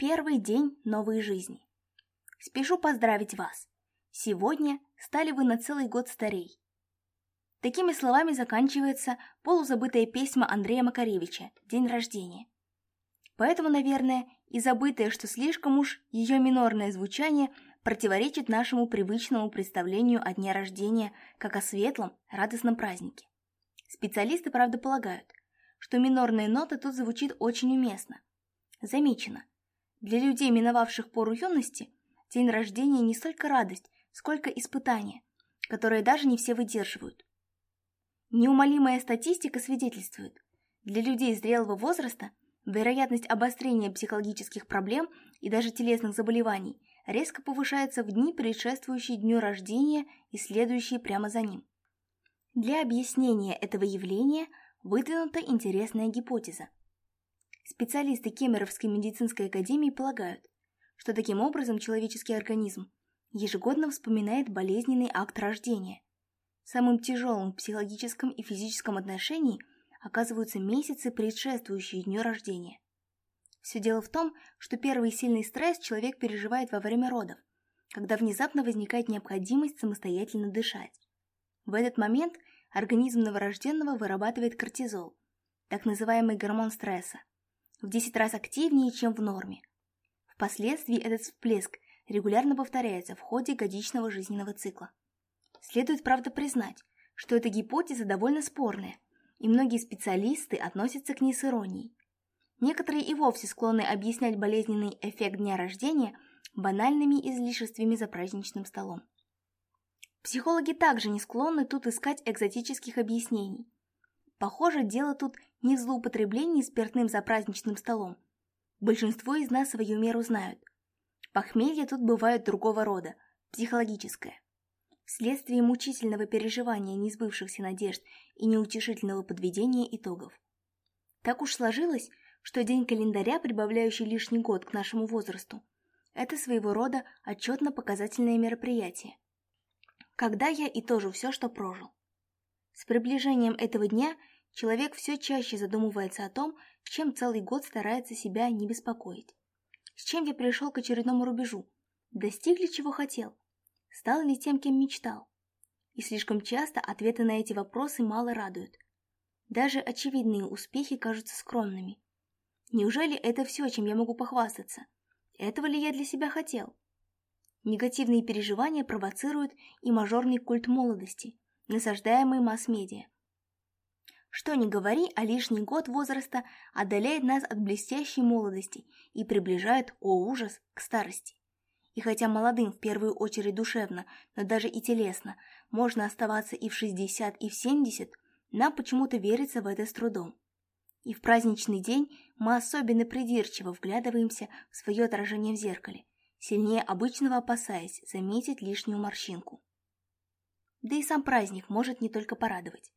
Первый день новой жизни. Спешу поздравить вас. Сегодня стали вы на целый год старей. Такими словами заканчивается полузабытое письмо Андрея Макаревича «День рождения». Поэтому, наверное, и забытое, что слишком уж ее минорное звучание противоречит нашему привычному представлению о дне рождения как о светлом, радостном празднике. Специалисты, правда, полагают, что минорная нота тут звучит очень уместно. Замечено, для людей, миновавших пору юности, день рождения не столько радость, сколько испытание, которое даже не все выдерживают. Неумолимая статистика свидетельствует, для людей зрелого возраста вероятность обострения психологических проблем и даже телесных заболеваний резко повышается в дни, предшествующие дню рождения и следующие прямо за ним. Для объяснения этого явления выдвинута интересная гипотеза – Специалисты Кемеровской медицинской академии полагают, что таким образом человеческий организм ежегодно вспоминает болезненный акт рождения. Самым тяжелым в психологическом и физическом отношении оказываются месяцы, предшествующие дню рождения. Все дело в том, что первый сильный стресс человек переживает во время родов, когда внезапно возникает необходимость самостоятельно дышать. В этот момент организм новорожденного вырабатывает кортизол, так называемый гормон стресса в 10 раз активнее, чем в норме. Впоследствии этот всплеск регулярно повторяется в ходе годичного жизненного цикла. Следует, правда, признать, что эта гипотеза довольно спорная, и многие специалисты относятся к ней с иронией. Некоторые и вовсе склонны объяснять болезненный эффект дня рождения банальными излишествами за праздничным столом. Психологи также не склонны тут искать экзотических объяснений. Похоже, дело тут ни в злоупотреблении спиртным за праздничным столом. Большинство из нас свою меру знают. Похмелье тут бывает другого рода, психологическое. Вследствие мучительного переживания несбывшихся надежд и неутешительного подведения итогов. Так уж сложилось, что день календаря, прибавляющий лишний год к нашему возрасту, это своего рода отчетно-показательное мероприятие. Когда я и тоже все, что прожил. С приближением этого дня Человек все чаще задумывается о том, чем целый год старается себя не беспокоить. С чем я пришел к очередному рубежу? Достиг ли чего хотел? Стал ли тем, кем мечтал? И слишком часто ответы на эти вопросы мало радуют. Даже очевидные успехи кажутся скромными. Неужели это все, чем я могу похвастаться? Этого ли я для себя хотел? Негативные переживания провоцируют и мажорный культ молодости, насаждаемый масс-медиа – что ни говори, а лишний год возраста отдаляет нас от блестящей молодости и приближает, о ужас, к старости. И хотя молодым в первую очередь душевно, но даже и телесно, можно оставаться и в 60, и в 70, нам почему-то верится в это с трудом. И в праздничный день мы особенно придирчиво вглядываемся в свое отражение в зеркале, сильнее обычного опасаясь заметить лишнюю морщинку. Да и сам праздник может не только порадовать.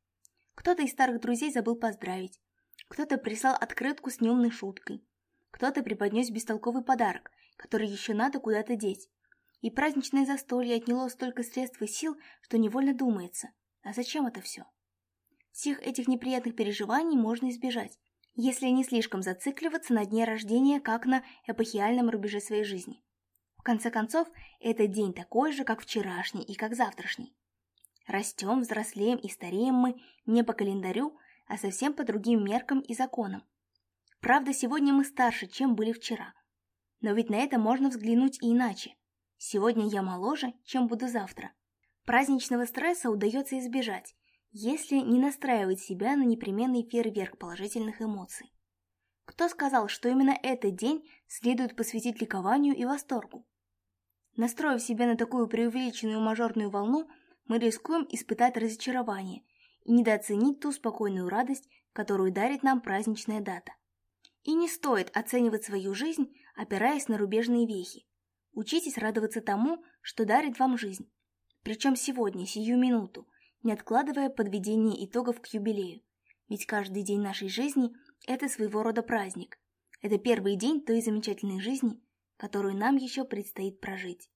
Кто-то из старых друзей забыл поздравить. Кто-то прислал открытку с неумной шуткой. Кто-то преподнес бестолковый подарок, который еще надо куда-то деть. И праздничное застолье отняло столько средств и сил, что невольно думается. А зачем это все? Всех этих неприятных переживаний можно избежать, если не слишком зацикливаться на дне рождения, как на эпохиальном рубеже своей жизни. В конце концов, этот день такой же, как вчерашний и как завтрашний. Растем, взрослеем и стареем мы не по календарю, а совсем по другим меркам и законам. Правда, сегодня мы старше, чем были вчера. Но ведь на это можно взглянуть и иначе. Сегодня я моложе, чем буду завтра. Праздничного стресса удается избежать, если не настраивать себя на непременный фейерверк положительных эмоций. Кто сказал, что именно этот день следует посвятить ликованию и восторгу? Настроив себя на такую преувеличенную мажорную волну – мы рискуем испытать разочарование и недооценить ту спокойную радость, которую дарит нам праздничная дата. И не стоит оценивать свою жизнь, опираясь на рубежные вехи. Учитесь радоваться тому, что дарит вам жизнь. Причем сегодня, сию минуту, не откладывая подведение итогов к юбилею. Ведь каждый день нашей жизни – это своего рода праздник. Это первый день той замечательной жизни, которую нам еще предстоит прожить.